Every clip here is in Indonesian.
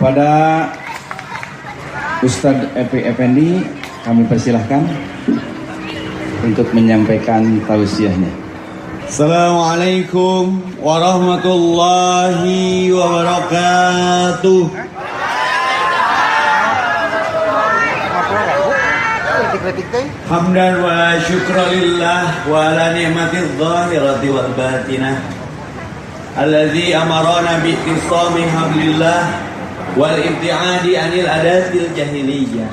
kepada Ustadz Epi Effendi kami persilahkan untuk menyampaikan tausiahnya. Assalamualaikum warahmatullahi wabarakatuh. Hamdan wa syukralillah wa ala ni'matil zahirati wal batinah. Alladzi amarana bi hablillah wal ibtiadi anil adatil jahiliyah.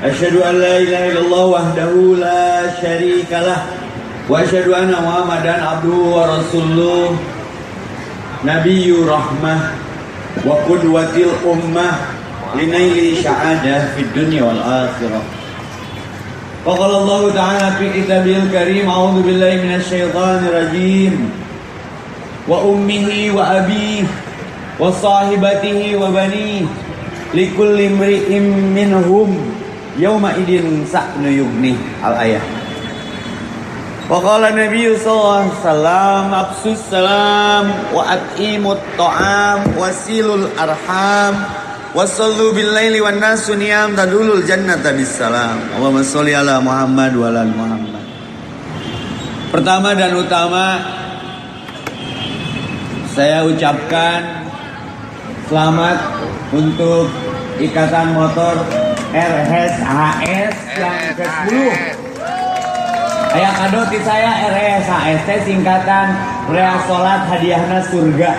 Asyhadu an la ilaha illallah wahdahu la syarikalah wa asyhadu anna Muhammadan abduhu wa rasuluh nabiyyu rahmah wa qudwatil ummah linaili sya'adah fid dunya wal akhirah. وقال الله تعالى في كتابه الكريم أعوذ بالله من الشيطان الرجيم وأمه وأبيه wa sahibatihi wa bani likulli imri'im minhum yauma idin sa'nu yugni al ayah wa qala nabi sallallahu alaihi wasallam absus salam wa at'imut ta'am wasilul arham wasallu bil laili wan nasu niyam tadulul jannata bis salam. Allahumma sholli ala Muhammad wa ala Muhammad. Pertama dan utama saya ucapkan selamat untuk Ikatan Motor RSHS yang ke-10. Ayah kado ti saya RSHS teh singkatan Rea Salat Hadiahna Surga.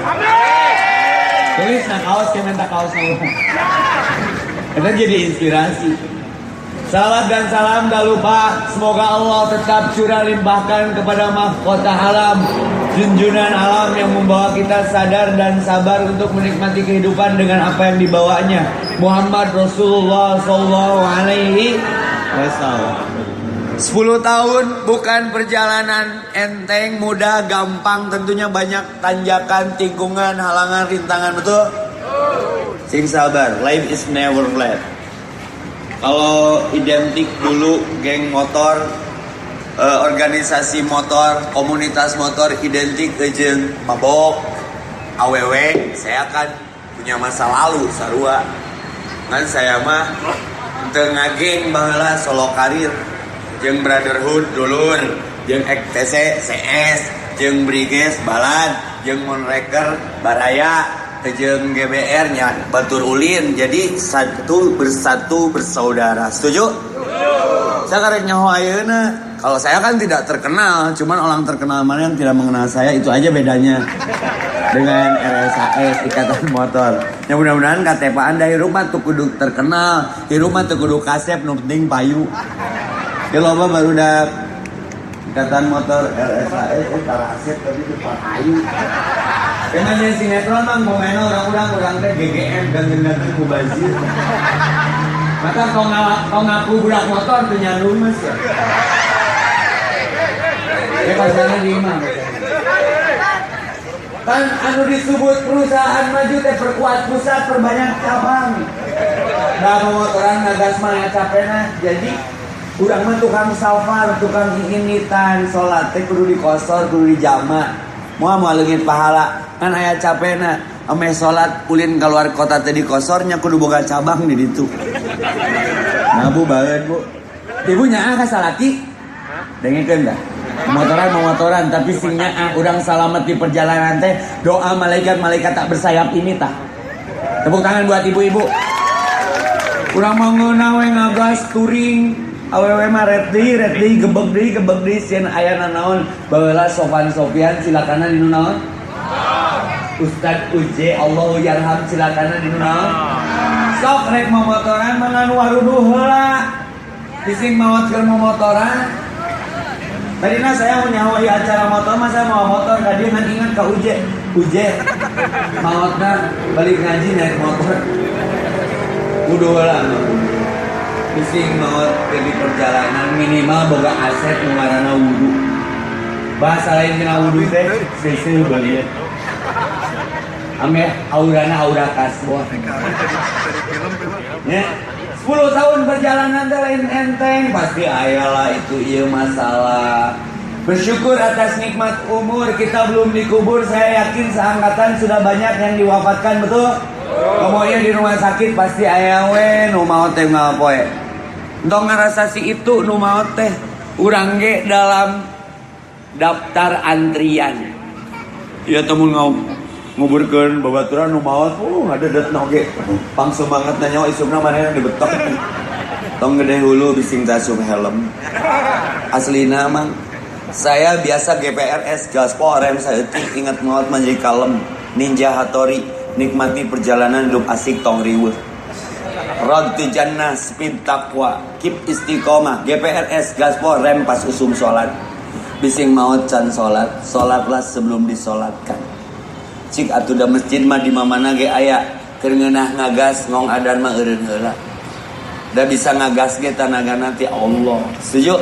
Tulis nah kaos minta kaos. Itu jadi inspirasi. Salawat dan salam tak lupa. Semoga Allah tetap curah limpahkan kepada mahkota alam Junjunan alam yang membawa kita sadar dan sabar Untuk menikmati kehidupan dengan apa yang dibawanya. Muhammad Rasulullah Sallallahu Alaihi Wasallam. 10 tahun bukan perjalanan enteng, mudah, gampang Tentunya banyak tanjakan, tikungan, halangan, rintangan Betul? Sing sabar, life is never flat kalau identik dulu geng motor eh, organisasi motor komunitas motor identik kejeng mabok aww saya kan punya masa lalu sarua. Kan saya mah tengah geng bahwa solo karir. Jeng brotherhood dulur jeng XTC CS jeng briges balad jeng monreker baraya jeung GBR nya batur ulin. Jadi satu bersatu bersaudara. Setuju? saya karek nyaho ayeuna. Kalau saya kan tidak terkenal cuman orang terkenal mana yang tidak mengenal saya itu aja bedanya. Dengan RSAS ikatan motor. Ya mudah-mudahan KTP anda hirup mah terkenal. Hirup mah tuh kudu kasep nu penting payu. Ya loba baru dah ikatan motor RSAS eh tara asep tapi itu payu Karena jadi sinetron mah momen orang-orang orang teh GGM dan ganteng mubazir. Maka kau ngaku kau budak motor tuh nyandung mas ya. Ya pasangan di imam. Kan anu disebut perusahaan maju teh perkuat pusat perbanyak cabang. Nah pemotoran ngagas mah capena jadi Urang mah tukang safar, tukang initan, sholat teh kudu dikosor, kudu dijama. Mau mau leungit pahala, kan aya capena. Ame sholat ulin keluar kota tadi kosornya kudu boga cabang di ditu. Nah bu banget bu. Ibu nyaa ka salaki? Dengekeun dah. Motoran motoran tapi singnya ah urang selamat di perjalanan teh doa malaikat-malaikat tak bersayap ini tah. Tepuk tangan buat ibu-ibu. Urang mau ngeunawe ngagas touring awewe mah red di red di gebek di gebek di sieun aya nanaon baheula Sofan Sofian silakan di naon. Ustad Uje Allahu yarham silakan di naon. Sok rek momotoran mangan waruduh heula bising keur momotoran Tadi nah saya mau nyawai acara motor, mas saya mau motor, tadi kan ingat ke Uje, Uje, maotna balik ngaji naik motor, udah lah, pusing maut jadi perjalanan minimal boga aset mengarana wudhu bahasa lain kena wudhu teh sese balian ame aurana aura kasboh ya 10 tahun perjalanan teh lain enteng pasti ayalah itu iya masalah. Bersyukur atas nikmat umur kita belum dikubur Saya yakin seangkatan sudah banyak yang diwafatkan betul? Kemudian di rumah sakit pasti aya we nu maot teh ngapoe. Entong ngarasa si itu nu maot teh urang dalam daftar antrian. Iya temun ngau nguburkeun babaturan nu maot, uh ada dat noge. Pang semangat nanya isukna mana yang dibetok. Tong gede hulu bising tasuk helm. Aslina mang saya biasa GPRS gaspol rem saya ingat maut menjadi kalem ninja hatori nikmati perjalanan hidup asik tong riweuh Road to Jannah speed takwa keep istiqomah GPRS gaspol rem pas usum sholat bising maut can sholat sholatlah sebelum disolatkan. Cik atuh da masjid mah di mamana ge aya keur ngagas ngong adan mah eureun heula. Da bisa ngagas ge tanaga nanti Allah. Setuju?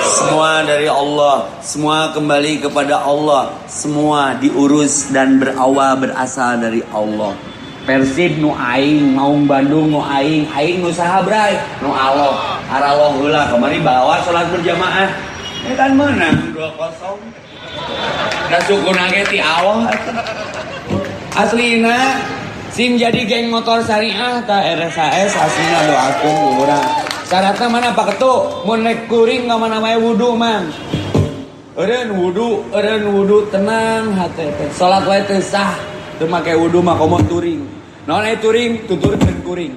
Semua dari Allah semua kembali kepada Allah. Semua diurus dan berawal berasal dari Allah Persib nu aing Maung Bandung nu aing aing nu saha bray nu Allah araloh heula kemari bawa salat berjamaah. Ya kan menang 2-0 da sukuna ge ti Allah aslina sim jadi geng motor syariah ta RSAS aslina doakeun urang syaratnya mana pak ketu? Mau naik kuring nggak mana namanya wudhu mang. Eren wudhu, eren wudhu tenang hati Salat wae sah, teu make wudhu mah komo turing. Non ai turing tuturkeun kuring.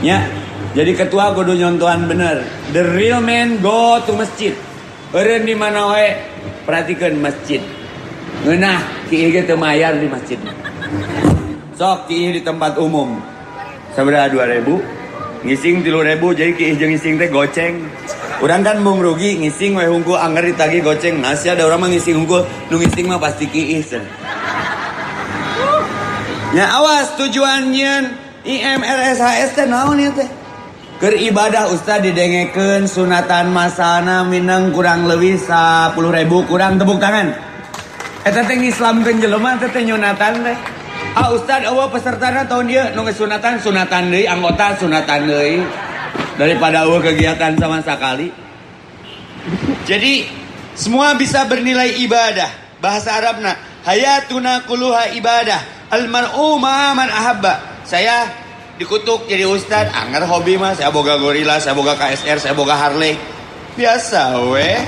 Ya. Jadi ketua kudu nyontohan bener. The real man go to masjid. Eren di mana wae perhatikan masjid. Ngeunah kieu ge teu mayar di masjid. Sok kieu di tempat umum. Sabaraha 2000? ngising tilu ribu jadi ki jeung ngising teh goceng orang kan mau rugi ngising wae hungku anggar ditagi goceng nasi ada orang mah ngising hungku nu ngising mah pasti kiih nya awas tujuannya IMRSHS teh naon ieu teh Ker ibadah ustad didengekeun sunatan masana minang kurang lebih 10 ribu kurang tepuk tangan Eta teh ngislamkeun jelema teh teh nyunatan teh Ah Ustad awa pesertana tahun dia nu sunatan sunatan deui anggota sunatan deui daripada awa kegiatan sama sekali. Jadi semua bisa bernilai ibadah. Bahasa Arabna hayatuna kulluha ibadah. Al mar'u man ahabba. Saya dikutuk jadi ustad, anggar hobi mah saya boga gorila, saya boga KSR, saya boga Harley. Biasa weh.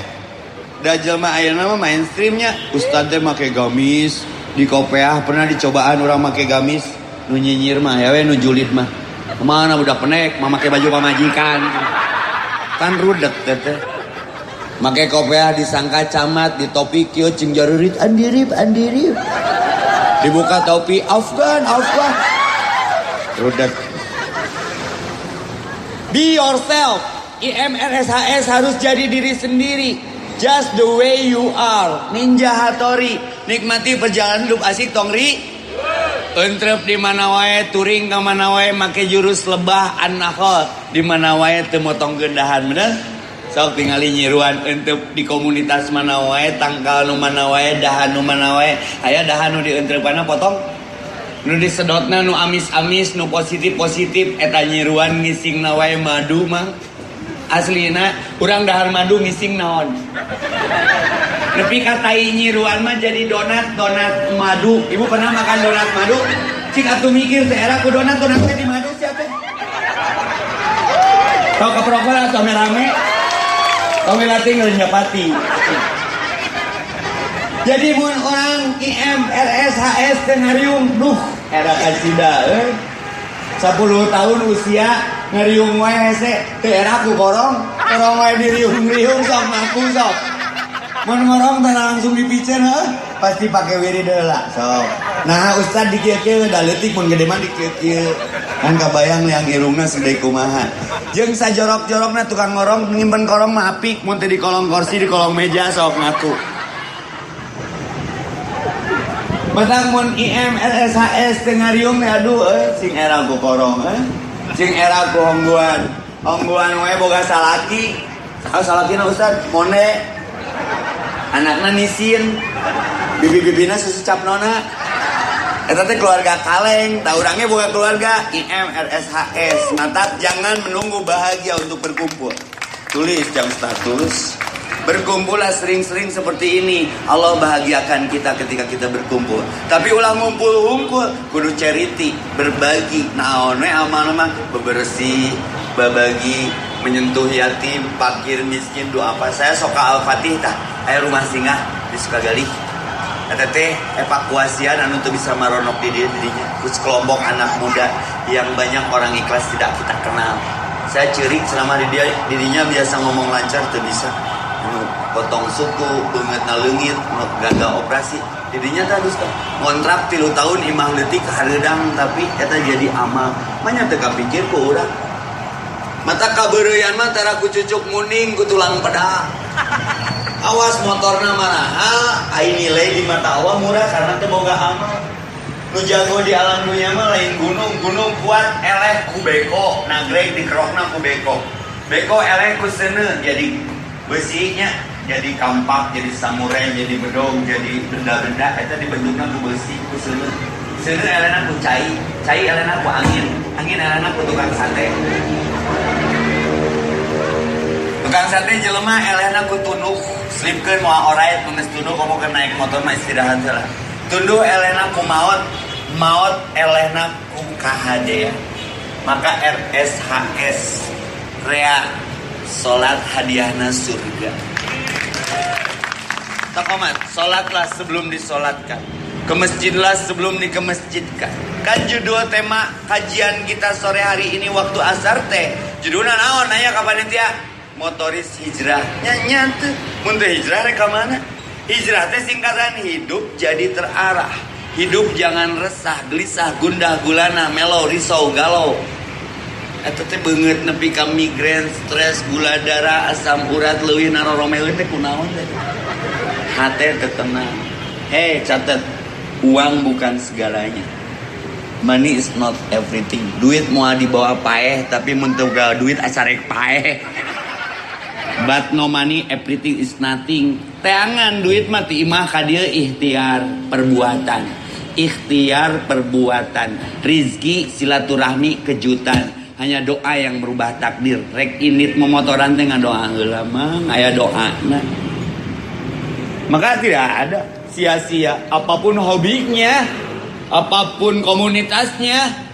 Da jelema ayeuna mah mainstreamnya. Ustad teh make gamis, di kopeah pernah dicobaan orang make gamis? Nu nyinyir mah ya we nu julid mah. Ke mana udah penek mah make baju pamajikan. Kan rudet teh make kopeah disangka camat di topi cing jarurit andirip andirip dibuka topi. Afgan Afgan. Rudet. Be yourself. IMRSHS harus jadi diri sendiri. Just the way you are. Ninja hatori nikmati perjalanan hidup asik tongri Entrep di mana wae touring ke mana wae make jurus lebah an di mana wae teu motong gendahan bener sok tingali nyiruan entrep di komunitas mana wae tangkal nu mana wae dahan nu mana wae aya dahan nu di entrepana potong nu disedotna nu amis-amis nu positif-positif eta nyiruan ngising wae madu mah aslina kurang dahar madu ngising naon Nepi kata nyiruan mah jadi donat donat madu. Ibu pernah makan donat madu? Cik atuh mikir teh era ku donat donat teh di madu siapa? Tau keprokol atau rame? Tau tinggal nyapati. Jadi mun orang IM RS HS ngariung duh era kasida eh. 10 tahun usia ngariung wae hese teu era ku korong korong wae diriung-riung sok ngaku sok Mun ngorong teh langsung dipicer heuh, pasti pakai wirid heula. So. Nah, Ustad di kieu-kieu da leutik mun gede mah di kieu-kieu. Kan kabayang yang irungna segede kumaha. Jeung sajorok-jorokna tukang ngorong nyimpen korong mah apik mun teh di kolong kursi di kolong meja sok ngaku. Batang mun IM LSHS teh ngariung teh aduh euy sing era ku korong euy. Sing era ku hongguan. Hongguan we boga salaki. Ah salakina Ustad monde anaknya nisin bibi-bibina sesucap nona Eta teh keluarga kaleng, tahu orangnya bukan keluarga IM RSHS. Natap jangan menunggu bahagia untuk berkumpul. Tulis jam status. Berkumpullah sering-sering seperti ini. Allah bahagiakan kita ketika kita berkumpul. Tapi ulah ngumpul-ngumpul, kudu charity, berbagi. Nah, one amal mah bebersih, berbagi, menyentuh yatim, fakir, miskin, doa apa. Saya soka Al-Fatih tah, air rumah singgah di Sukagali. Eta teh evakuasian anu tuh bisa maronok di dia dirinya. Terus kelompok anak muda yang banyak orang ikhlas tidak kita kenal. Saya ciri selama di dia dirinya biasa ngomong lancar tuh bisa. Potong suku, banget nalengit, gagal operasi. Dirinya teh geus ngontrak tilu tahun imah leutik hareudang tapi eta jadi amal. Manya teu kapikir ku. Mata kabeureuyan mah tara ku cucuk muning ku tulang pedang. Awas motorna mahal, ai nilai di mata Allah murah karena teu boga amal. Nu jago di alam dunia mah lain gunung, gunung kuat eleh ku beko, nagreg di kerokna ku beko. Beko eleh ku seuneu jadi besinya jadi kampak, jadi samurai, jadi bedong, jadi benda-benda eta dibentukna ku besi ku seuneu. Seuneu elehna ku cai, cai elehna ku angin, angin elehna ku tukang sate. Tukang sate jelema elehna ku tunduk, slipkeun moal orait mun geus tunduk komo keur naik motor mah istirahat heula. Tunduk elehna ku maot, maot elehna ku KHD. Maka RSHS rea salat hadiahna surga. Takomat, salatlah sebelum disolatkan. Ke masjidlah sebelum dikemasjidkan. Kan judul tema kajian kita sore hari ini waktu asar teh. Judulnya naon nanya kapan itu ya? Motoris hijrah. Nya tuh. Mun teu hijrah ka mana? Hijrah teh singkatan hidup jadi terarah. Hidup jangan resah, gelisah, gundah gulana, melo, risau, galau. Eta teh beungeut nepi ka migrain, stres, gula darah, asam urat, leuwih naroromeun teh kunaon teh? Hate teu tenang. Hei, catat. Uang bukan segalanya. Money is not everything. Duit mau dibawa paeh, tapi mentuk duit asarek paeh. But no money, everything is nothing. Teangan duit mati imah kadia ikhtiar perbuatan. Ikhtiar perbuatan. Rizki silaturahmi kejutan. Hanya doa yang merubah takdir. Rek init memotoran teh doa heula mang aya doa. Nah. Maka tidak ada sia-sia apa pun hobinya, apa pun komunitasnya,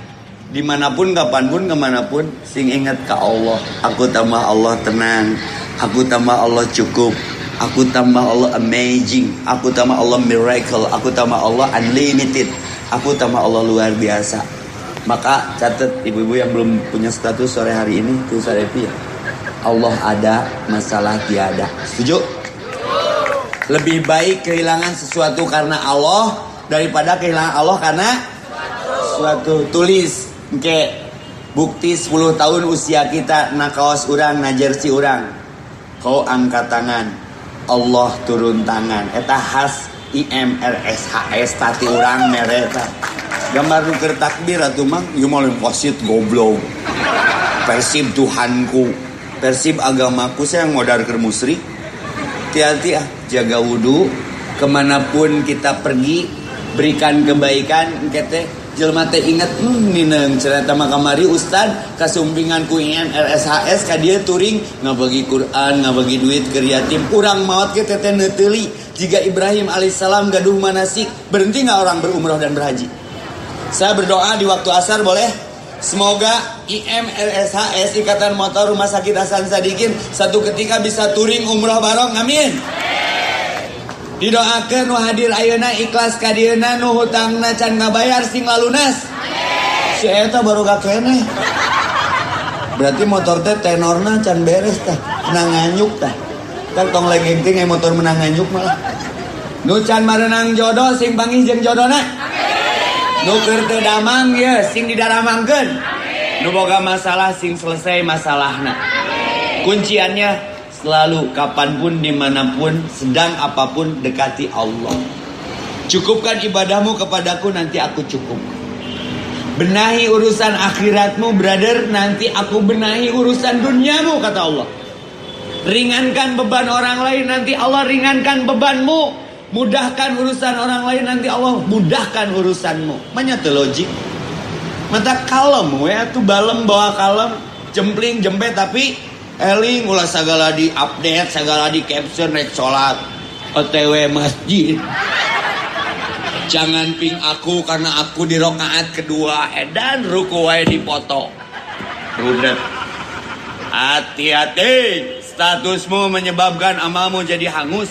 di mana pun, kapan pun, ke mana pun, sing ingat ke Allah. Aku tambah Allah tenang, aku tambah Allah cukup, aku tambah Allah amazing, aku tambah Allah miracle, aku tambah Allah unlimited, aku tambah Allah luar biasa. Maka catat ibu-ibu yang belum punya status sore hari ini, tuh saya ya. Allah ada, masalah tiada. Setuju? Lebih baik kehilangan sesuatu karena Allah daripada kehilangan Allah karena suatu tulis ke bukti 10 tahun usia kita na kaos urang na jersey urang kau angkat tangan. Allah turun tangan. Eta khas IMRSHS tati urang mereta gambar nuker takbir atuh mang. Ieu mah posit goblok. Persib Tuhanku. Persib agamaku saya ngodar ke musrik. Hati-hati ah jaga wudhu ke mana pun kita pergi berikan kebaikan kete jelma teh ingat hmm, nineng cerita makamari ustad kasumpingan ku RSHS ka dia turing ngabagi Quran ngabagi duit ke yatim kurang maut ke teteh neteli jika Ibrahim alaihissalam gaduh manasik berhenti nggak orang berumrah dan berhaji saya berdoa di waktu asar boleh Semoga IMRSHS Ikatan Motor Rumah Sakit Hasan Sadikin satu ketika bisa touring umroh bareng. Amin. Didoakan nu hadir ayeuna ikhlas kadieuna nu hutangna can ngabayar sing lalunas. Si eta baru gak kene. Berarti motor teh tenorna can beres tah, menang nganyuk tah. Kan tong legeng teh motor menang nganyuk malah. Nu can marenang jodoh sing panggih jeung jodona. Nuker teu damang ya sing didaramangkeun. Nu boga masalah sing selesai masalahna. Kunciannya selalu kapan pun di mana pun sedang apa pun dekati Allah. Cukupkan ibadahmu kepadaku nanti aku cukup. Benahi urusan akhiratmu brother nanti aku benahi urusan duniamu kata Allah. Ringankan beban orang lain nanti Allah ringankan bebanmu. Mudahkan urusan orang lain nanti Allah mudahkan urusanmu. Menyatu logik. Mata kalem ya tuh balem bawa kalem, jempling jempe tapi Eling ulah segala di update, segala di caption rek sholat. OTW masjid. Jangan ping aku karena aku di rokaat kedua edan ruku wae dipoto. Rudet. Hati-hati, statusmu menyebabkan amalmu jadi hangus.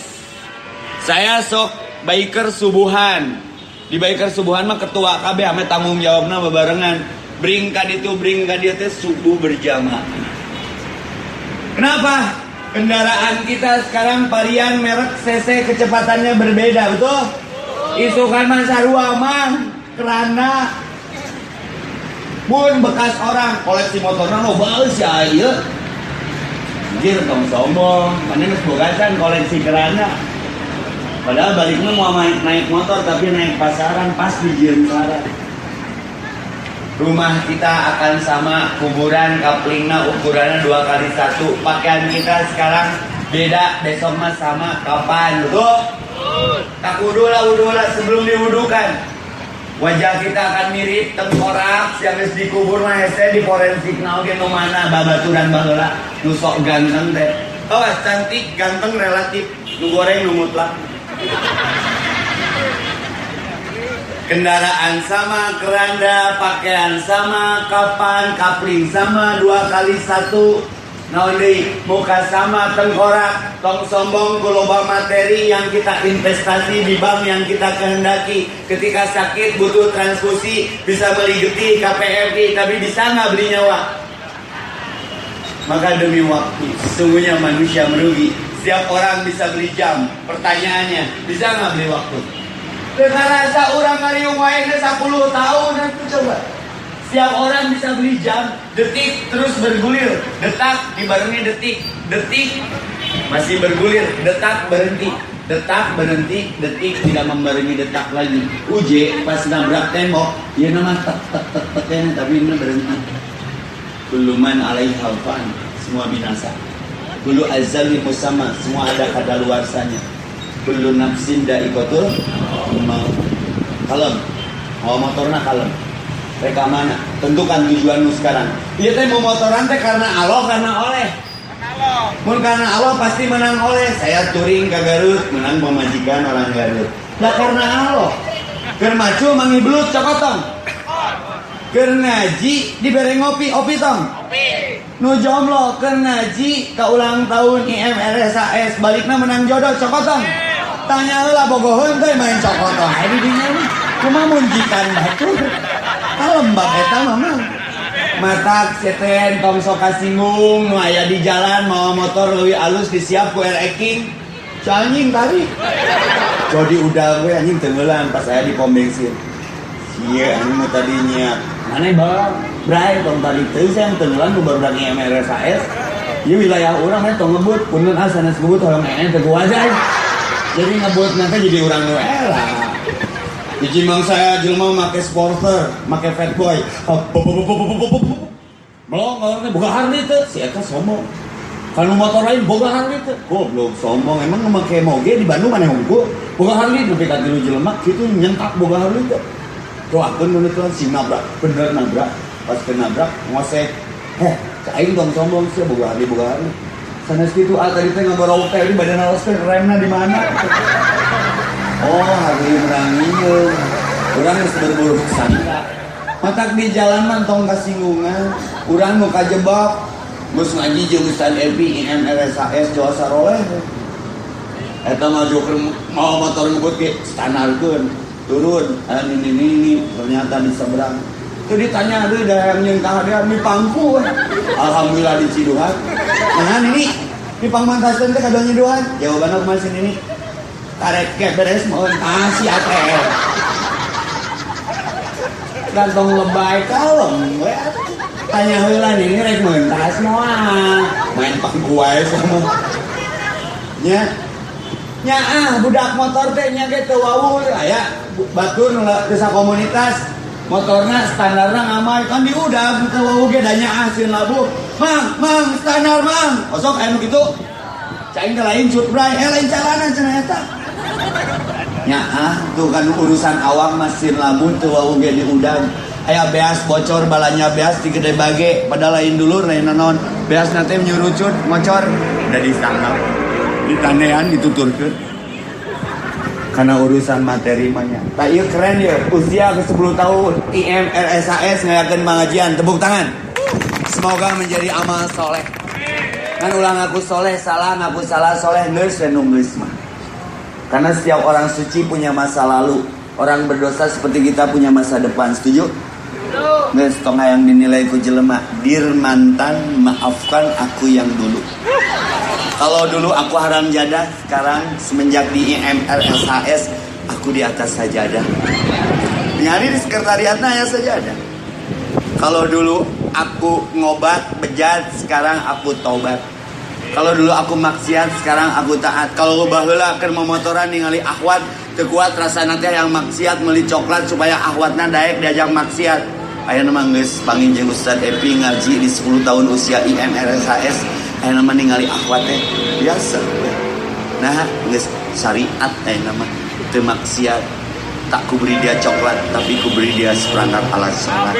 Saya sok biker subuhan. Di biker subuhan mah ketua KB ame tanggung jawabna bebarengan. Bring ka ditu, bring ka dieu teh subuh berjamaah. Kenapa? Kendaraan kita sekarang varian merek CC kecepatannya berbeda, betul? Isukan mah sarua mah kerana Mun bekas orang koleksi motornya lo bagus ya iya. Anjir tong sombong. Mana nges bogasan koleksi kerana? Padahal baliknya mau naik, naik motor tapi naik pasaran pas di jiem Rumah kita akan sama kuburan kaplingna ukurannya dua kali satu Pakaian kita sekarang beda besok mah sama kapan betul? Tak wudhu lah wudhu lah sebelum diwudukan Wajah kita akan mirip tengkorak harus dikubur mah hese di forensik nah oke mana babaturan baheula nu sok ganteng teh. Oh, cantik, ganteng relatif. Nu goreng nu mutlak. Kendaraan sama, keranda, pakaian sama, kapan, kapling sama, dua kali satu. Nauli muka sama tengkorak tong sombong kuloba materi yang kita investasi di bank yang kita kehendaki. Ketika sakit butuh transfusi bisa beli getih KPRI tapi bisa nggak beli nyawa? Maka demi waktu sesungguhnya manusia merugi. Setiap orang bisa beli jam. Pertanyaannya bisa nggak beli waktu dengan rasa orang ngariung wae 10 tahun itu coba setiap orang bisa beli jam, detik terus bergulir, detak dibarengi detik, detik masih bergulir, detak berhenti, detak berhenti, detik tidak membarengi detak lagi. UJ pas nabrak tembok, ya nama tek tek tek tek tapi ini berhenti. Buluman alaih halfan, semua binasa. Bulu azali musama, semua ada kada luarsanya. Bulu nafsin daikotul mau kalem, mau motornya kalem. Reka mana? Tentukan tujuanmu sekarang. Iya teh mau motoran teh karena Allah karena oleh. Mun karena Allah pasti menang oleh. Saya touring ke Garut, menang pemajikan orang Garut. Lah karena Allah. Keur macu mangi belut cokotong. Keur ngaji dibere ngopi, opi tong. Opi. Nu jomblo keur ngaji ka ulang tahun IMRSAS balikna menang jodoh cokotong. Tanya lah bogohon teh main cokotong. Hari dinya mah kumaha munjikan batur lembab eta mama mata seten tong sok kasinggung nu aya di jalan mau motor leuwih alus disiap ku ereking anjing tadi. Jadi udah gue anjing tenggelam pas saya di pom bensin. Iya anjing mau tadi nyiap. Mana bang? Bray tong tadi. Teu saya tenggelam ku baru dari MRSAS Iya wilayah orang kan tong ngebut. Punten asana sebut orang ene teu aja jadi ngebut nanti jadi orang nu era Biji mang saya jelma make sporter, make fat boy. Melong orangnya boga Harley teh, si Eka sombong. Kalau motor lain boga Harley teh, goblok sombong. Emang make moge di Bandung mana hungku? Boga Harley tapi ka dulu jelema kitu nyentak boga Harley teh. Tuh akeun nu tuan si nabrak, bener nabrak. Pas ke nabrak ngosek. Heh, aing dong sombong sih boga Harley boga Harley. Sanes kitu ah tadi teh ngagorok teh di badan alas teh remna di mana? Oh hari merangiun Orang harus berburu sangka Matak di jalan mantong kasinggungan Orang mau kajebak. Gus ngaji jeung Ustaz Epi IMRSAS Jawa Saroleh. Eta maju ke mau motor ngebut ke standarkeun turun. Ah, ini ini ini ternyata di seberang itu ditanya ada yang nyengkah dia di pangku alhamdulillah di Ciduhan nah ini di pangmantasan teh kadang nyiduhan jawabannya masih ini Karek ke beres mohon kasih ATM. Gantong lebay kalem we. Tanya heula ini rek mentas moal. Main pangkuai sama. Nya. Nya ah budak motor teh nya ge teu wawul aya batur desa komunitas motornya standarnya ngamai kan di udah teu wawul ge da nya ah sieun labu. Mang, mang standar mang. Osok aya nu kitu. Caing teh lain cut bray, eh lain calanan cenah eta. Ya ah, tuh kan urusan awak mesin lamun tuh wau di udang. Ayah beas bocor balanya beas di gede bage pada lain dulu lain nanon beas nanti nyurucut ngocor udah disangap ditanean dituturkan karena urusan materi banyak. Tak iya keren ya. Usia ke 10 tahun IM RSAS ngayakin pengajian tepuk tangan. Semoga menjadi amal soleh. Kan ulang aku soleh salah ngaku salah soleh. Nges dan mah karena setiap orang suci punya masa lalu. Orang berdosa seperti kita punya masa depan. Setuju? Nges tong yang dinilai ku jelema. Dir mantan maafkan aku yang dulu kalau dulu aku haram jadah sekarang semenjak di IMR SHS aku di atas sajadah. Nyari di sekretariatnya ya sajadah. Kalau dulu aku ngobat bejat sekarang aku tobat kalau dulu aku maksiat sekarang aku taat. Kalau bahula akan memotoran ningali ahwat tekuat rasa nanti yang maksiat meli coklat supaya ahwatnya daek diajak maksiat. Ayah nama nges panginjeng Ustadz Epi ngaji di 10 tahun usia IMRSHS Ayah nama ningali akhwatnya biasa Nah nges syariat ayah nama. Temaksiat Tak kuberi dia coklat Tapi kuberi dia seperangkat alat sholat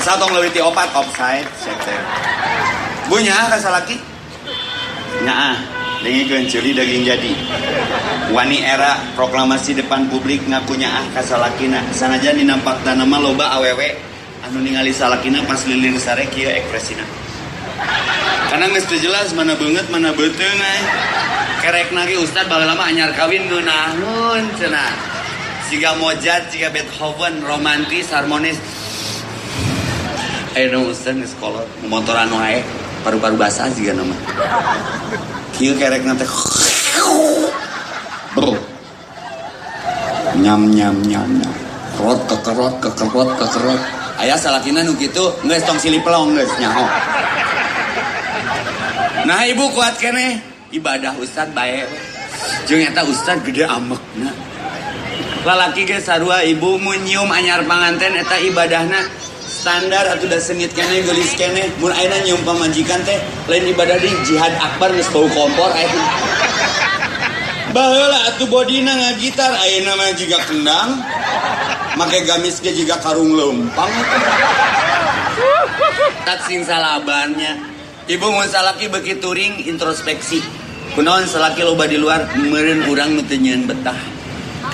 Asal tong lewiti opat offside Sekte Bunya kasalaki Nyaah dengan celi daging jadi. Wani era proklamasi depan publik ngakunya ah kasalakina Sanajan dinampak tanama loba awewe. Anu ningali salakina pas lilir sare kia ekspresina Karena nggak jelas mana banget mana beteng ay. Kerek nagi ustad bala lama anyar kawin nunahun cenah Jika Mozart, jika Beethoven, romantis, harmonis. Ayo dong ustad nih sekolah. Motoran wae Paru-paru basah juga nama. Kieu kerek nanti. Bro Nyam nyam nyam nyam. Kerot kekerot kekerot kekerot. Ayah salakina nu kitu Nges tong silih pelong nges nyaho Nah ibu kuat kene. Ibadah ustad baik. Jeung eta ustad gede amek nah Lalaki ge sarua ibu munyium anyar panganten eta ibadahna standar atau udah sengit kene gelis kene. Mun ayeuna nyium pamajikan teh lain ibadah di jihad akbar geus bau kompor ayeuna. Baheula atuh bodina ngagitar ayeuna mah jiga kendang make gamis ge jiga karung lempang tak sing salabannya ibu mun salaki begitu ring introspeksi. Kunaon salaki loba di luar meureun urang nu betah.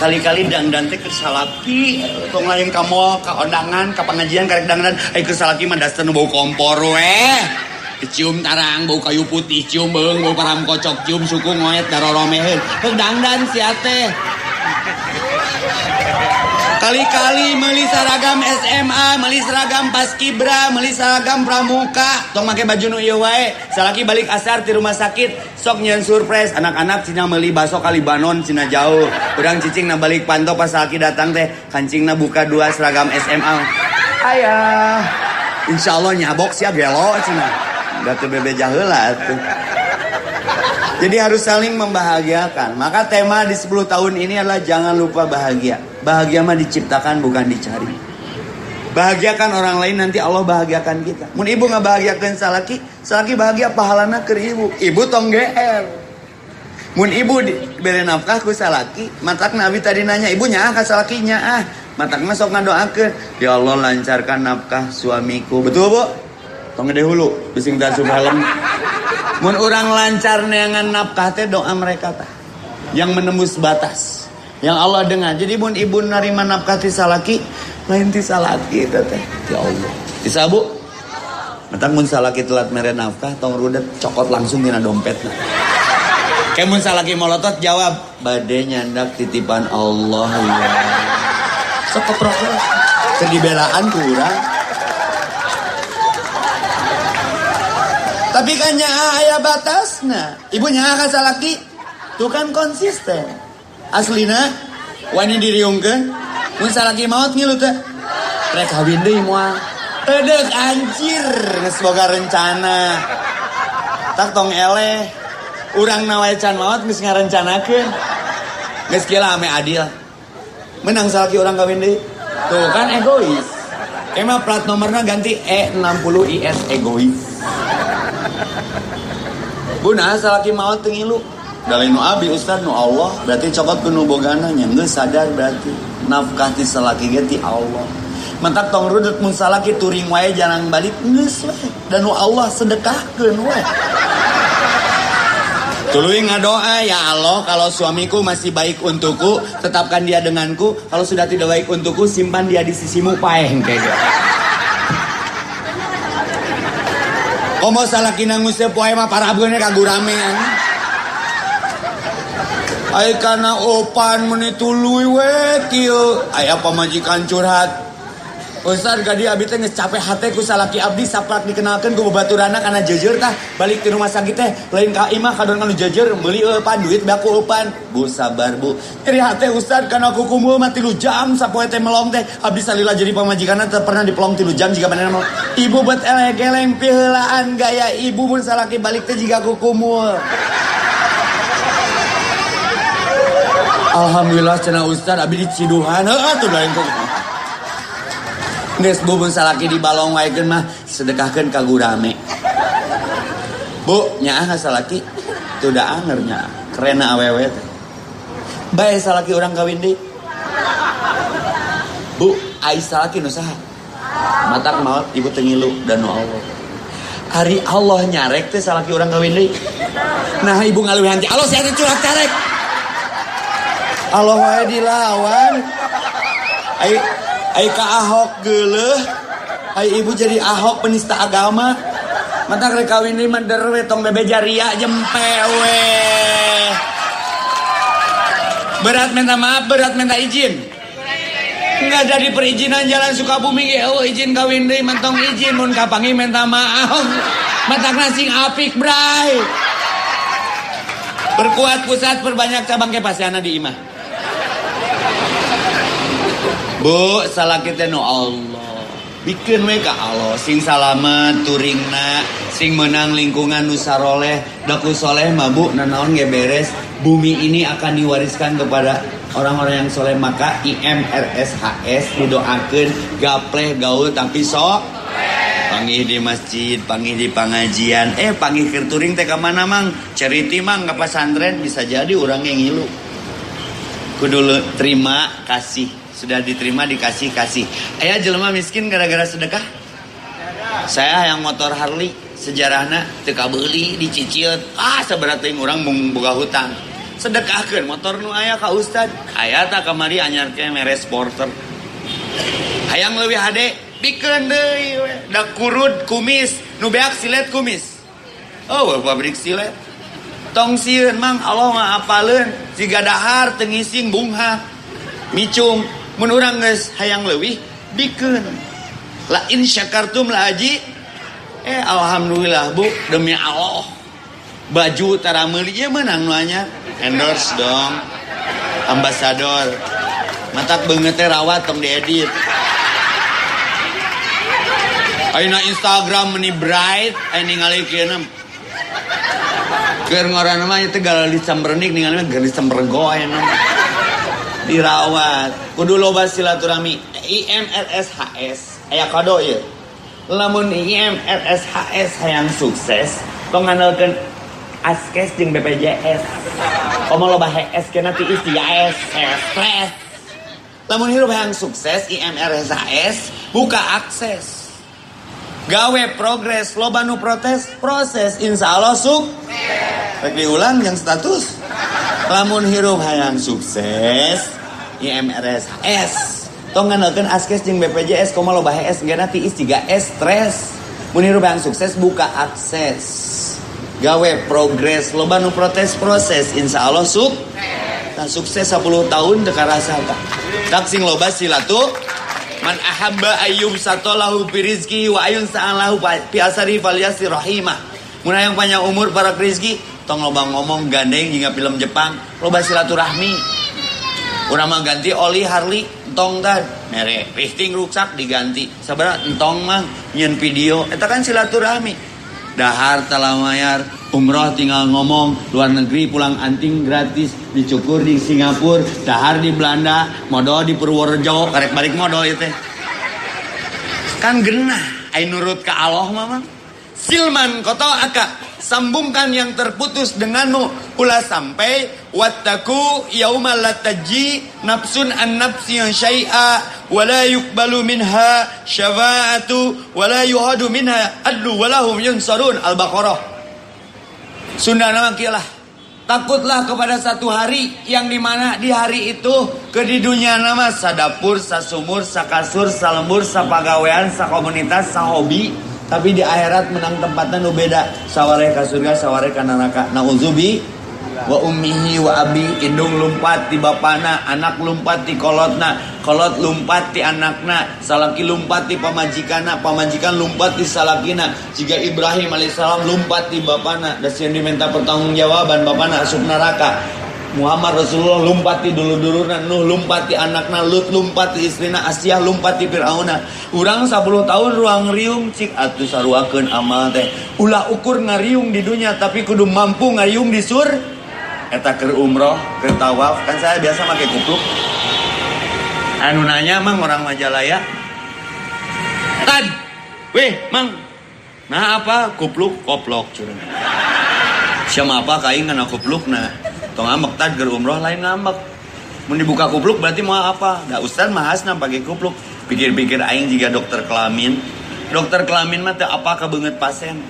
Kali-kali dangdan teh kesalaki tong lain kamu ke undangan ke pengajian karek dangdan eh kesalaki mah dasar bau kompor weh. Cium tarang bau kayu putih cium beung bau param kocok cium suku ngoet daroromeheun dangdan sia teh Kali-kali meli seragam SMA, meli seragam paskibra, meli seragam pramuka. Tong make baju nu ieu wae. Balik asar di rumah sakit, sok nyeun surprise. Anak-anak cina meli baso kali banon cina jauh. Urang cicing na balik panto pas salaki datang teh, kancingna buka dua seragam SMA. Ayah. Insya Allah nyabok sia gelo cina. Datu bebe jaheula tuh. Jadi harus saling membahagiakan. Maka tema di 10 tahun ini adalah jangan lupa bahagia. Bahagia mah diciptakan bukan dicari. Bahagiakan orang lain nanti Allah bahagiakan kita. Mun ibu nggak bahagiakan salaki, salaki bahagia pahalana ke ibu. Ibu tong GR. Mun ibu beri nafkah ku salaki, matak nabi tadi nanya, ibunya ah salakinya ah. Matak sok ngadoakeun, ya Allah lancarkan nafkah suamiku. Betul, Bu? Tong gede hulu, bising dan helm. Mun orang lancar neangan nafkah teh doa mereka tah. Yang menembus batas. Yang Allah dengar. Jadi mun ibu narima nafkah ti salaki, lain ti salaki teh. Ya Allah. Disabu. Matak mun salaki telat mere nafkah tong rudet cokot langsung dina dompetna. Kayak mun salaki molotot jawab, bade nyandak titipan Allah ya. Sok keprok. Keur kurang. Tapi kan nyaa ayah batasna. Ibunya akan salaki. Tuh kan konsisten. Aslina. Wani diriungkan. Mun salaki maut ngilu teh. Rek kawin deh moal. Tedek anjir. Semoga rencana. Tak tong eleh. Urang nawai can maut geus ngarencanakeun. Geus kira ame adil. Menang salaki orang kawin deh. Tuh kan egois. Emang plat nomornya ganti E60 IS egois. Buna salaki maut tengilu. Dari nu abi ustad nu Allah berarti cokot kuno bogana nya sadar berarti nafkah ti salaki Allah. mentak tong rudut mun salaki turing wae jangan balik geus we dan nu Allah sedekahkeun we Tuluy ngadoa ya Allah kalau suamiku masih baik untukku tetapkan dia denganku kalau sudah tidak baik untukku simpan dia di sisimu paeng kayak gitu. Komo salakina ngusep poe mah parabeunnya kagurame anjing. Ay kana opan meni tuluy we kieu. Aya pamajikan curhat. Ustaz gadi abdi teh capek hate ku salaki abdi saplak dikenalkeun ku babaturana kana jejer tah. Balik di rumah sakit teh lain ka imah kadon kanu jejer meuli eupan duit baku eupan bu sabar bu. Iri hate ustaz kana aku kumul mah tilu jam sapoe teh melong teh. Abdi salila jadi pamajikanna teh pernah dipelong tilu jam jika manehna mau ibu bet elek-eleng piheulaan gaya ibu mun salaki balik teh jika aku kumul Alhamdulillah cenah ustaz abdi diciduhan heuh tuh lain ku Geus bu mun salaki di balong waekeun mah sedekahkeun ka gurame. Bu, nyaah salaki teu da anger nya. Kerena awewe teh. Bae salaki orang kawin deui. Bu, ai salaki nu saha? Matak ibu teu ngilu dan Allah. Hari Allah nyarek teh salaki orang kawin deui. Nah, ibu ngaluhan teh Allah saya curhat carek. Allah wae dilawan. Ai ai ka Ahok geuleuh. Ai ibu jadi Ahok penista agama. Mata rek kawin deui mah we tong bebe jaria jempe we. Berat minta maaf, berat minta izin. Enggak jadi perizinan jalan Sukabumi ge eueuh izin kawin deui mentong izin mun kapangi minta maaf. Matakna sing apik bray. Berkuat pusat perbanyak cabang ke di imah. Bu, salah kita no Allah. Bikin we ka Allah, sing salamet turingna, sing menang lingkungan nusaroleh, daku soleh mabuk nanaon ge beres. Bumi ini akan diwariskan kepada orang-orang yang soleh maka IMRSHS didoakan gapleh gaul tapi sok panggih di masjid, panggih di pengajian, eh panggih ke turing teh ke mana mang? Ceriti mang ke pesantren bisa jadi orang yang ngilu. Kudu terima kasih sudah diterima dikasih kasih. Ayah jelema miskin gara-gara sedekah? Saya yang motor Harley sejarahnya teka beli dicicil. Ah seberat ting orang membuka hutang. Sedekahkan motor nu ayah ka ustad. Ayah tak kamari anyar ke meres porter. Hayang lebih hade bikin deh dak kurud kumis. Nu beak silet kumis. Oh pabrik silet. Tong sieun mang Allah mah apaleun. Siga dahar tengising bungha micung mun urang geus hayang leuwih bikeun. La in syakartum la aji eh alhamdulillah bu demi Allah. Baju tara meuli ieu menang nu endorse dong ambasador. Matak beungeut teh rawat tong diedit. Aina Instagram meni bright ai ningali kieu Keur ngaranna mah teh gal dicambernik ningali mah gal dicambergoy dirawat. Kudu loba silaturahmi. IMRSHS aya kado ya lamun IMRSHS hayang sukses tong ngandalkeun askes jeung BPJS komo loba HS kena ti isti AS stres lamun hirup hayang sukses IMRSHS buka akses gawe progres loba nu protes proses insya Allah suk. Rek diulang yang status. Lamun hirup hayang sukses IMRS S tong ngandalkeun askes jeung BPJS komo loba HS geuna ti is 3 S stres. Mun hirup hayang sukses buka akses. Gawe progres loba nu protes proses insya Allah suk. Nah, sukses 10 tahun teu karasa tak sing loba silatu man ahabba ayyub satolahu fi rizki wa ayun sa'alahu fi asari falyasir rahimah mun hayang panjang umur para rizki tong loba ngomong gandeng hingga film Jepang loba silaturahmi. Urang mah ganti oli Harley entong kan mere lifting rusak diganti. Sabar entong mah nyen video eta kan silaturahmi dahar talamayar umroh tinggal ngomong luar negeri pulang anting gratis dicukur di Singapura dahar di Belanda modal di Purworejo karek balik modal itu. Kan genah ai nurut ke Allah mama silman koto aka. Sambungkan yang terputus denganmu ulah sampai wattaku yaumal lataji nafsun an nafsi syai'a wala yuqbalu minha syafa'atu wala yuhadu minha adlu walahum yunsarun. Al-baqarah. Sunda nama kilah Takutlah kepada satu hari yang di mana di hari itu ke di dunia nama sadapur, sasumur, sakasur, salembur, sapagawean, sakomunitas, sahobi. Tapi di akhirat menang tempatan nu beda. Saware ka surga, saware ka neraka. Nauzubi wa ummihi wa abi indung lumpat di bapana anak lumpat di kolotna kolot lumpat di anakna salaki lumpat di pamajikana pamajikan lumpat di salakina jika Ibrahim alaihissalam lumpat di bapana dan diminta pertanggungjawaban bapana asup neraka Muhammad Rasulullah lumpati dulu dulu Nuh lumpati anakna Lut lumpati istrina Asyah lumpati Fir'auna urang 10 tahun ruang riung cik. Atuh saruakeun amal teh. Ulah ukur ngariung di dunia tapi kudu mampu ngariung di sur. Eta ker umroh ker tawaf. Kan saya biasa pakai kupluk. Anu nanya mang orang Majalaya? Tad weh mang nah apa? Kupluk koplok curang. Siapa apa kain kena kupluk nah tong ngambek tad ker umroh lain ngambek. Mau dibuka kupluk berarti mau apa? Dah ustad mahasna pakai kupluk. Pikir-pikir aing jika dokter kelamin. Dokter kelamin mah apa kebenget pasien?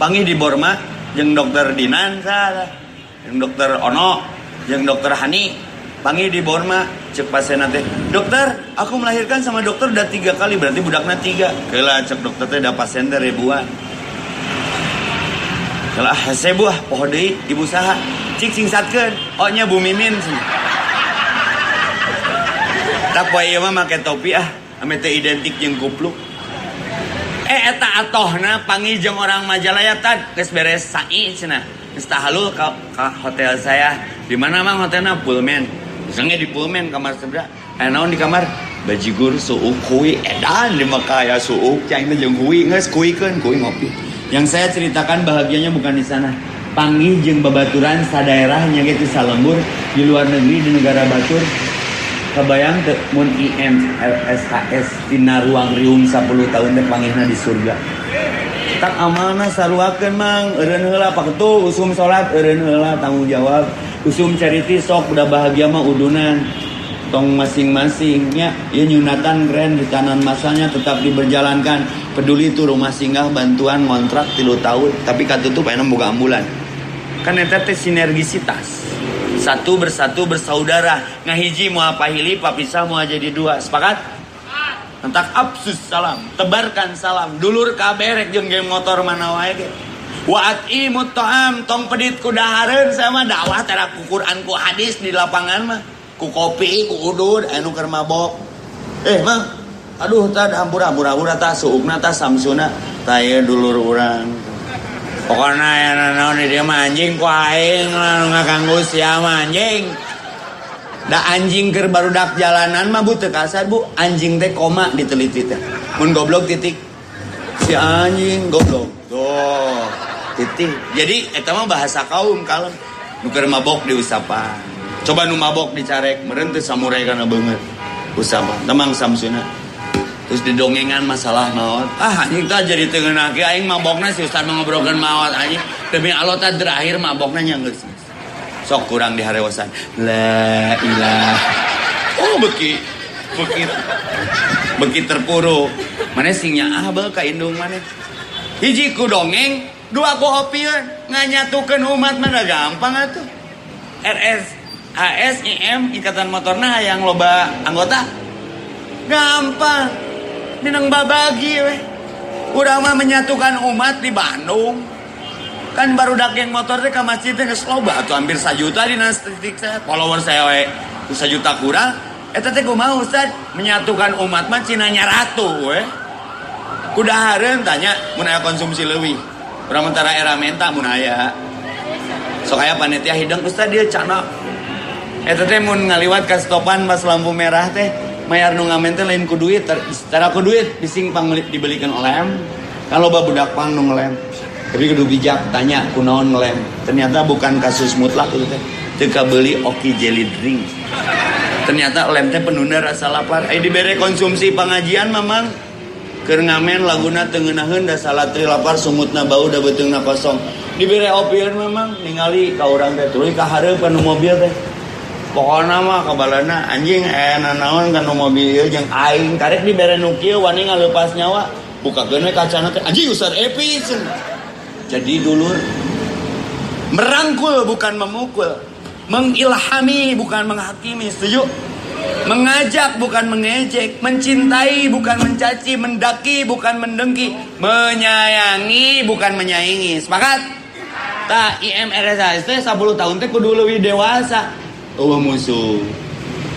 Panggil di Borma jeung dokter Dinan salah yang dokter Ono yang dokter Hani. Panggil di Borma cek pasien nanti dokter aku melahirkan sama dokter udah tiga kali berarti budaknya tiga. Kela cek dokter teh udah pasien teh ribuan. Kela saya buah pohon ibu saha cik singsatkan oh nya bu mimin. Tak poe mah make topi ah. Ame identik jeung kupluk eh eta atohna panggil jeung orang Majalaya tad geus beres sai cenah Istahalu ke, ke hotel saya. Di mana mang hotelnya? Pullman. Misalnya di Pullman kamar sebelah. Eh naon di kamar? Bajigur suuk kui. Edan di Mekah ya suuk. Itu jeung kui. Geus kui kan kui ngopi. Yang saya ceritakan bahagianya bukan di sana. Panggih jeung babaturan sadaerahnya gitu salembur di luar negeri di negara batur. Kebayang ke mun IM RSHS tina ruang riung 10 tahun teh panggihna di surga. Tak amanah saruakeun mang. Eureun heula paketu usum salat eureun heula tanggung jawab. Usum cariti sok udah bahagia mah udunan. Tong masing-masing ya nyunatan keren di kanan masanya tetap diberjalankan. Peduli itu rumah singgah bantuan kontrak tilu tahun tapi katutup enak buka ambulan kan eta teh sinergisitas satu bersatu bersaudara ngahiji mau apa hili papisah mau jadi dua sepakat Entak absus salam, tebarkan salam, dulur kaberek jeung game motor mana wae ge. Wa atimut ta'am tong pedit ku dahareun sama dakwah tara ku Quran ku hadis di lapangan mah. Ku kopi, ku udur, anu keur mabok. Eh, mah aduh tah hampura-hampura tah suukna tah samsuna tah dulur urang. Pokoknya ya anjing ku aing ngakanggu sia mah anjing. Da anjing ker barudak jalanan mah bu kasar bu. Anjing teh koma diteliti teh. Mun goblok titik. Si anjing goblok. Tuh titik. Jadi eta mah bahasa kaum kalem. Nu keur mabok diusapan coba nu mabok dicarek meureun teh samurai kana beungeut usapan temang samsuna terus didongengan masalah maut. Ah anjing tah jadi teu ngeunake aing mabokna si ustaz ngobrolkeun maut anjing. Demi Allah tah terakhir mabokna nya geus. Sok kurang di harewasan la ilah. Oh beki beki beki terpuruk. Mana singnya ah bel ka indung mana? Hiji ku dongeng dua ku opieun nganyatukeun umat mana gampang atuh. RS AS IM ikatan motorna yang loba anggota. Gampang minang babagi weh urang mah menyatukan umat di Bandung. Kan baru geng motor teh ke masjid teh loba tuh hampir sajuta di statistik saya follower saya we sajuta kurang eta teh kumaha Ustaz? Menyatukan umat mah cinanya ratu we. Kudahareun tanya mun konsumsi leuwih. Urang mentara era menta mun aya. Sok aya panitia hidang Ustaz dia cana. Eta teh mun ngaliwat ka stopan pas lampu merah teh mayar nu ngamen teh lain ku duit secara ku duit bising pang dibelikan oleh kalau budak pang nu ngelem. Tapi kudu bijak tanya kunaon ngelem. Ternyata bukan kasus mutlak itu teh. Teka beli oki jelly drink. Ternyata lem teh penunda rasa lapar. Eh dibere konsumsi pengajian memang keur ngamen laguna tengenaheun da salat lapar sumutna bau da beteungna kosong. Diberi opieun memang ningali ka urang teh. Tuluy ka hareup mobil teh pokokna mah kabalana anjing eh nanaon kan mobil jeung aing. Karek dibere nu kieu wani ngalepas nyawa buka we kacana teh. Anjing usar epi jadi dulur merangkul bukan memukul. Mengilhami bukan menghakimi setuju? Mengajak bukan mengejek. Mencintai bukan mencaci mendaki bukan mendengki. Menyayangi bukan menyaingi. Sepakat? Tak IMRSA teh 10 tahun teh kudu leuwih dewasa oh musuh.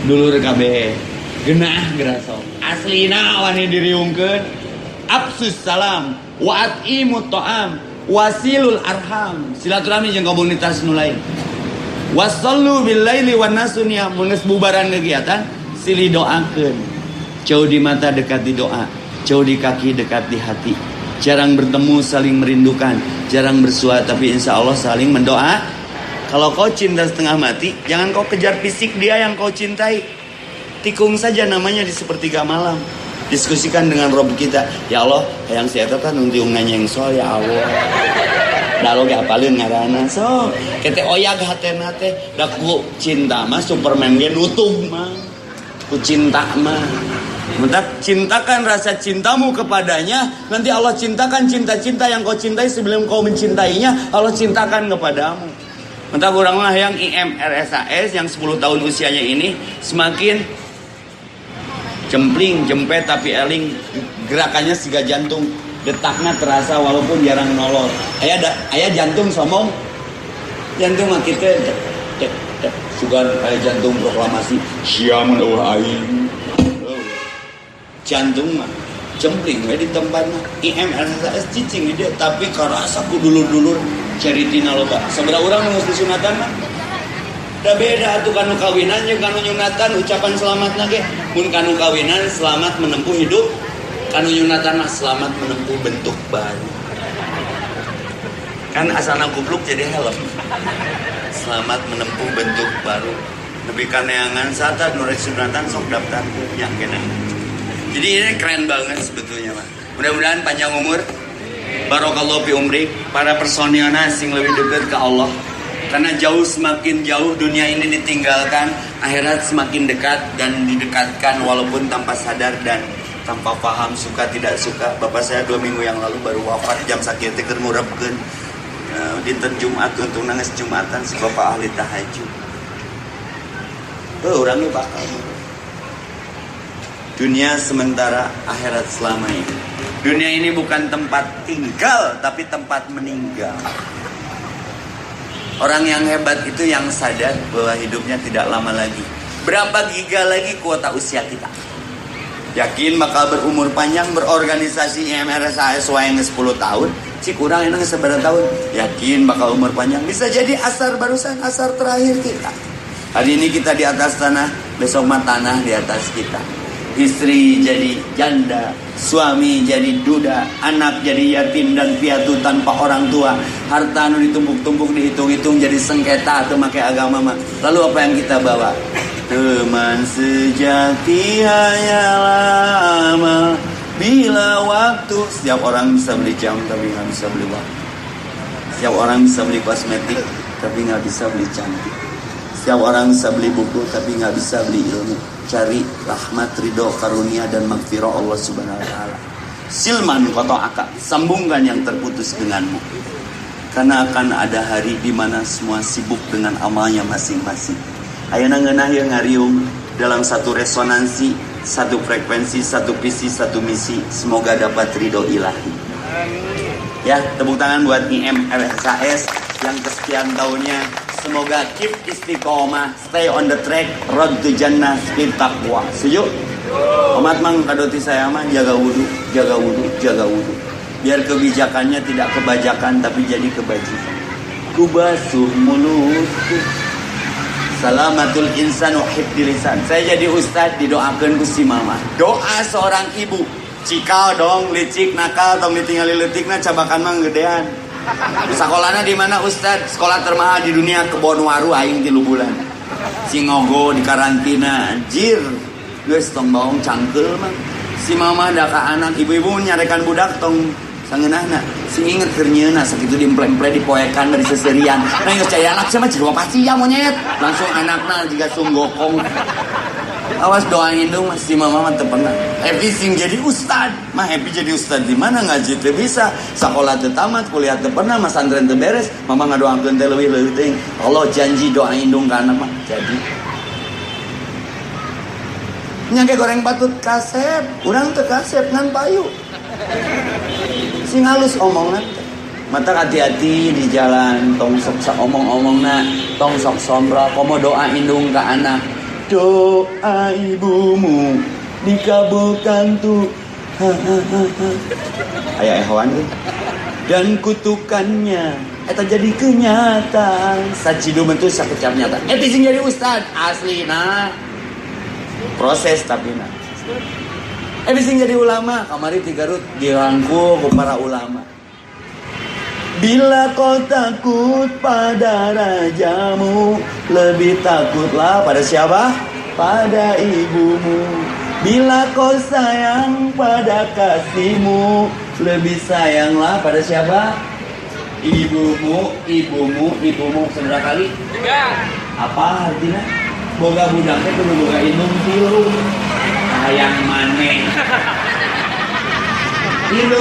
Dulu KB genah geraso aslina wani diriungkeun. Absus salam. Waat imut to'am wasilul arham. Silaturahmi jeung komunitas nu lain. Wasallu bil laili wan nasu mun bubaran kegiatan sili doakeun. Jauh di mata dekat di doa. Jauh di kaki dekat di hati. Jarang bertemu saling merindukan. Jarang bersua tapi insya Allah saling mendoa kalau kau cinta setengah mati, jangan kau kejar fisik dia yang kau cintai. Tikung saja namanya di sepertiga malam. Diskusikan dengan Rob kita. Ya Allah, yang saya kan nuntiung nanya yang soal ya Allah. Lalu gak apalin ngarana so kete oyak hatena teh da ku cinta mah Superman dia nutup mah ku cinta mah Mentak cintakan rasa cintamu kepadanya Nanti Allah cintakan cinta-cinta yang kau cintai sebelum kau mencintainya Allah cintakan kepadamu Entah kurang mah yang IM RSAS yang 10 tahun usianya ini semakin jempling, jempet tapi eling. Gerakannya siga jantung detaknya terasa walaupun jarang nolol ayah da, ayah jantung somong. Jantung mah kita sugan ayah jantung proklamasi. Siamun Allah aing. Jantung mah jempling we di tempatnya IM RSAS cicing dia. Tapi karasa ku dulur-dulur tina loba seberapa orang nunggu disunatan mah udah beda tuh kanu kawinan jeung kanu nyunatan ucapan selamat nage pun kanu kawinan selamat menempuh hidup. Kanu nyunatan mah selamat menempuh bentuk baru. Kan asana kupluk jadi helm. Selamat menempuh bentuk baru. Lebih kaneangan sata nurek sunatan sok daftar yang kena jadi ini keren banget sebetulnya mah mudah-mudahan panjang umur Barokallahu fi umri para personilnya sing lebih dekat ke Allah. Karena jauh semakin jauh dunia ini ditinggalkan akhirat semakin dekat dan didekatkan walaupun tanpa sadar dan tanpa paham suka tidak suka. Bapak saya dua minggu yang lalu baru wafat jam sakit teker uh, dinten Jumat untuk nangis Jumatan si bapak ahli tahajud. Oh, orangnya bakal. Dunia sementara akhirat selama ini Dunia ini bukan tempat tinggal, tapi tempat meninggal. Orang yang hebat itu yang sadar bahwa hidupnya tidak lama lagi. Berapa giga lagi kuota usia kita? Yakin bakal berumur panjang berorganisasi IMRSAS yang 10 tahun? Cik kurang enak seberapa tahun? Yakin bakal umur panjang? Bisa jadi asar barusan asar terakhir kita. Hari ini kita di atas tanah, besok mah tanah di atas kita istri jadi janda, suami jadi duda, anak jadi yatim dan piatu tanpa orang tua, harta nu ditumpuk-tumpuk dihitung-hitung jadi sengketa atau pakai agama mah. Lalu apa yang kita bawa? Teman sejati hanyalah amal bila waktu setiap orang bisa beli jam tapi nggak bisa beli waktu. Setiap orang bisa beli kosmetik tapi nggak bisa beli cantik. Setiap orang bisa beli buku tapi nggak bisa beli ilmu cari rahmat ridho karunia dan magfirah Allah subhanahu wa ta'ala. Silman koto akak sambungkan yang terputus denganmu. Karena akan ada hari di mana semua sibuk dengan amalnya masing-masing. Ayana ngeunah yang ngariung dalam satu resonansi satu frekuensi satu visi satu misi. Semoga dapat ridho ilahi. Ya tepuk tangan buat IM RSAS yang kesekian tahunnya Semoga keep istiqomah, stay on the track, road to jannah, speed taqwa. Setuju? Omat mang kadoti saya mah jaga wudhu, jaga wudhu, jaga wudhu. Biar kebijakannya tidak kebajakan tapi jadi kebajikan. Kubasuh mulutku. Salamatul insan wahid dilisan. Saya jadi ustad didoakan ku si mama. Doa seorang ibu. Cikal dong, licik, nakal, tong ditinggali letikna cabakan mang gedean. Sekolahnya di mana Ustad? Sekolah termahal di dunia kebon waru aing tilu bulan. Si ngogo di karantina, anjir. Geus tong baong cangkel mah. Si mama ada ka anak ibu-ibu nyarekan budak tong sangeunahna sing inget keur nyieuna sakitu diemple-emple dipoekan dari seserian nah geus caya anak sama jeruk pasti ya monyet langsung anakna juga sunggokong awas doa indung masih mama mah teu pernah happy sing jadi ustad. Mah happy jadi ustad di mana? Ngaji teu bisa. Sekolah teu tamat kuliah teu pernah mas santren teu beres. Mama ngadoakeun teh leuwih leuwih teuing. Allah janji doa indung ka anak mah jadi. Nyangke goreng patut kasep. Urang teu kasep ngan payu. Sing halus omongan mata hati-hati di jalan tong sok sok omong-omongna. Tong sok sombra komo doa indung ke anak doa ibumu dikabulkan tuh. Ayah tuh. Dan kutukannya eta jadi kenyataan. Sajidu bentuk sakecap nyata eta sing jadi ustad asli nah. Proses tapi nah. Bisa jadi ulama, kamari tiga rut dirangkul ke para ulama. Bila kau takut pada rajamu, lebih takutlah pada siapa? Pada ibumu. Bila kau sayang pada kasihmu, lebih sayanglah pada siapa? Ibumu, ibumu, ibumu. Seberapa kali? Tiga. Apa artinya? Boga budaknya kudu boga indung tilu hayang maneh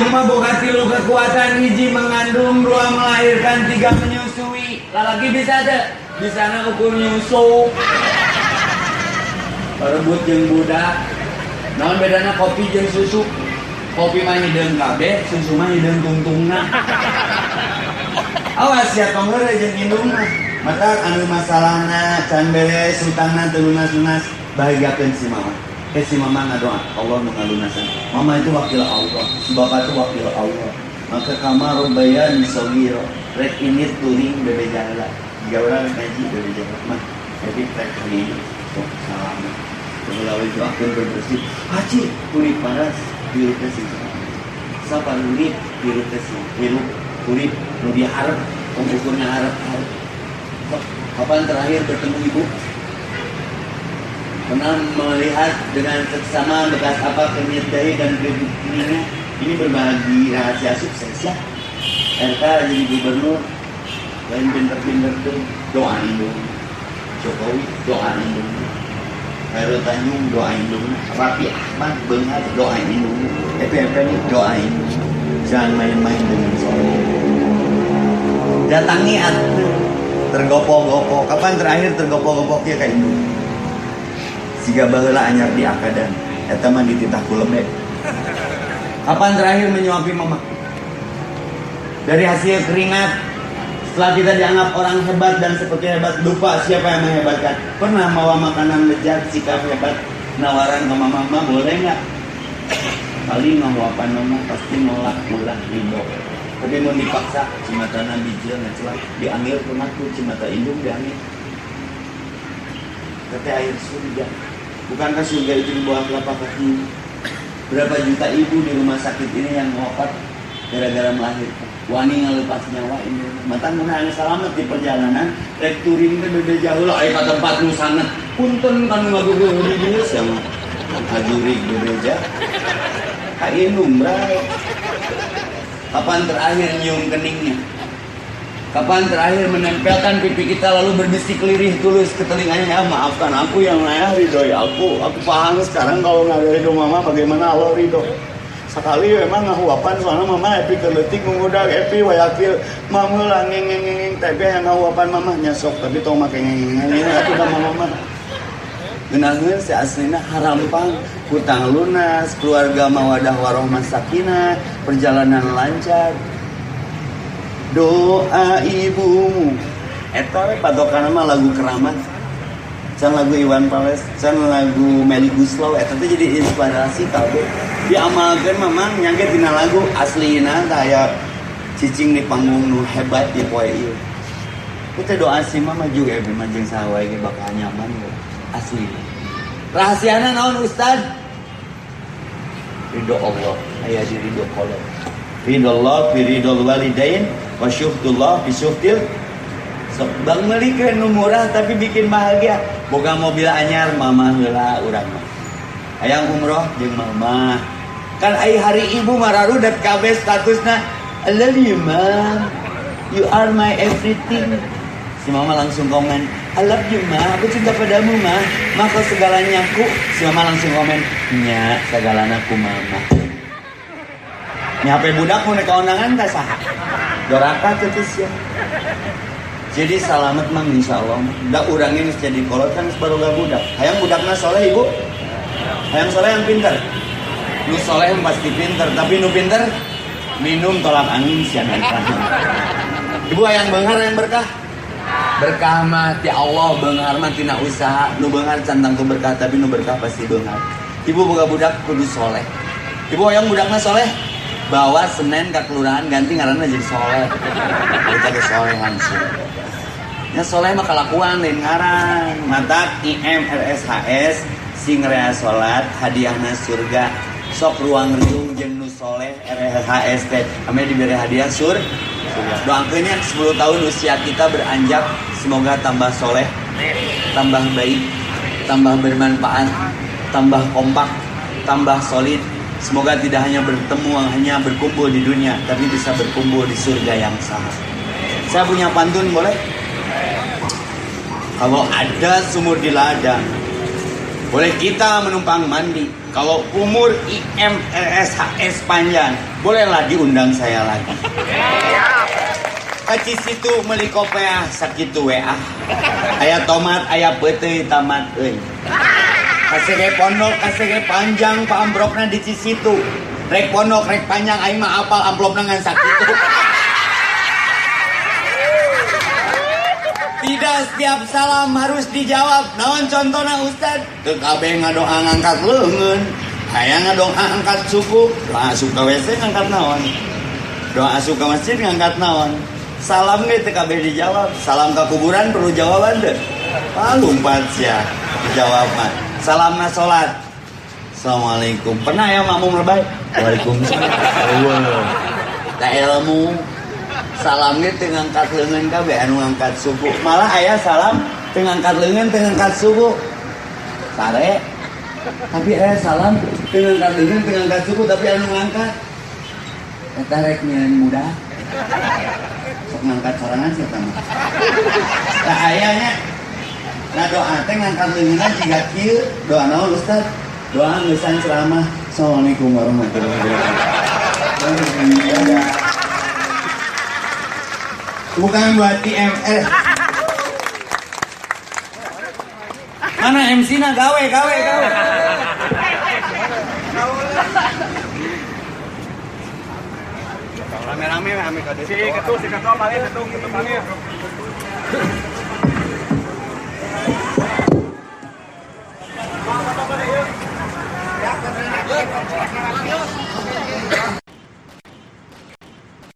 Mah boga tilu kekuatan hiji mengandung dua melahirkan tiga menyusui. Lalaki bisa ada di sana ukur nyusu. Rebut jeung budak. Naon bedana kopi jeung susu? Kopi mah hideung kabeh susu mah hideung tungtungna awas ya pangeur jeung indung mah? Anu masalahna can beres hutangna teu lunas-lunas bahagiakeun si Eh si mama ngadoa Allah mengalunasan Mama itu wakil Allah. Si bapak itu wakil Allah. Maka kamar bayan sogiro Rek ini turing bebe jala. Jika orang ngaji bebe jala. Mah jadi rek ini Oh salam. Pengelau itu akan berbersih. Haji kulit panas Biru kasih. Sapa nulit biru kasih. Biru kulit Nudi harap. Pengukurnya harap harap Kapan terakhir bertemu ibu? Pernah melihat dengan seksama bekas apa kenyataannya dan kebutuhannya ini berbagi rahasia sukses ya. RK jadi gubernur lain pinter-pinter tuh doain dong. Jokowi doain dong. Khairul Tanjung doain dong. Rapi Ahmad Benghar doain dong. EPP doain jangan main-main dengan soal datangi tergopoh-gopoh. Kapan terakhir tergopoh-gopoh ya kayak itu jika baheula anyar di akadan. Eta mah dititah ku lebek kapan terakhir menyuapi mama? Dari hasil keringat setelah kita dianggap orang hebat dan seperti hebat lupa siapa yang menghebatkan. Pernah bawa makanan lezat sikap hebat nawaran ke mama mama boleh nggak? Paling ngawapan mama pasti nolak pulang ridho tapi mau dipaksa cimata nabi jil ngecelah diambil punakku cimata indung diambil. Kata air surga Bukankah surga itu di bawah telapak kaki? Berapa juta ibu di rumah sakit ini yang wafat gara-gara melahirkan? Wani ngelepas nyawa ini. Mata menang selamat di perjalanan. Rek turing ke bebe jauh lah. Ayo tempat nu sana. Punten kan nggak gue di dia sama. Hajurik bebeja. Kainum bray. Kapan terakhir nyium keningnya? Kapan terakhir menempelkan pipi kita lalu berbisik lirih tulus ke telinganya ya maafkan aku yang ayah ridhoi aku aku paham sekarang kalau nggak ada ridho mama bagaimana Allah ridho sekali memang ngahuapan soalnya mama happy keletik mengudak happy wayakil. Mama lah ngeng ngeng ngeng tapi yang ngahuapan mama. Nyesok tapi tau make ngeng ngeng ngeng aku sama mama. Genangan si aslinya harampang hutang lunas keluarga mawadah warohmah sakinah perjalanan lancar doa ibumu. Eta we patokan mah lagu keramat. Can lagu Iwan Fals can lagu Meli Guslow eta teh jadi inspirasi kabeh diamalkeun memang nyangge tina lagu aslina kayak cicing di panggung nu hebat di poe ieu. Kita doa si mah maju ya memang jeung sahawa ge bakal nyaman ya. asli. Rahasiana naon ustad ridho Allah aya di ridho kolot ridho Allah ridho walidain wa syuhdullah fi syuhdil so, bang meli nu murah tapi bikin bahagia. Boga mobil anyar mama heula urang mah. Hayang umroh jeung mama. Kan ai hari ibu mararu dat statusna. I love you are my everything. Si mama langsung komen I love you ma aku cinta padamu ma. Maka segalanya ku si mama langsung komen nya segalanya ku mama. Nya HP budak mau neka undangan tak sah doraka tetes ya. Jadi selamat mang insya Allah. Dak urangin jadi kolot kan baru gak budak. Hayang budakna soleh ibu. Hayang soleh yang pinter. Nu soleh pasti pinter. Tapi nu pinter minum tolak angin sianan ibu hayang benghar yang berkah? Berkah mah ti Allah benghar mah tina usaha. Nu benghar cantang tuh berkah tapi nu berkah pasti benghar. Ibu boga budak kudu soleh. Ibu hayang budakna soleh bawa Senin ke kelurahan ganti ngaranna jadi soleh. Kita ke soleh langsung. Ya soleh mah kelakuan lain ngaran. Mata IM RSHS Sing rea sholat Hadiahna surga. Sok ruang riung jeung nu soleh RSHS teh. Kami diberi hadiah sur Doakeun ya 10 tahun usia kita beranjak Semoga tambah soleh Tambah baik Tambah bermanfaat Tambah kompak Tambah solid Semoga tidak hanya bertemu Hanya berkumpul di dunia Tapi bisa berkumpul di surga yang sama Saya punya pantun boleh? Kalau ada sumur di ladang, boleh kita menumpang mandi. Kalau umur IMRSHS panjang, bolehlah diundang saya lagi. Kaci situ meli kopea sakitu WA. Aya tomat, aya peuteui tamat euy. Kasege pondok, kasege panjang pa amplopna di situ. Rek pondok, rek panjang aing mah apal amplopna ngan sakitu. Tidak setiap salam harus dijawab. Naon contohnya Ustad? Teu kabeh ngadoa ngangkat leungeun. Hayang ngadoa angkat suku. Doa suka WC ngangkat naon? Doa suka masjid ngangkat naon? Salam teu kabeh dijawab. Salam ke kuburan perlu jawaban deh. Palumpat sia dijawab mah. Salamna salat. Assalamualaikum. Pernah ya makmum lebay? Waalaikumsalam. Tak ilmu. Salam ge teu ngangkat leungeun kabeh anu ngangkat suku malah aya salam teu ngangkat leungeun teu ngangkat suku sare. Tapi aya salam teu ngangkat leungeun teu ngangkat suku tapi anu ngangkat eta rek nyeun muda. Sok ngangkat sorangan sih eta mah tah aya nya nah doa teh ngangkat leungeun jiga kieu doa naon Ustaz? Doa ngeusan ceramah. Assalamualaikum warahmatullahi wabarakatuh. Bukan buat TMS mana MC na? Gawe gawe gawe. Rame-rame, rame Si ketua, si ketua paling ketua, ketua paling. Gracias.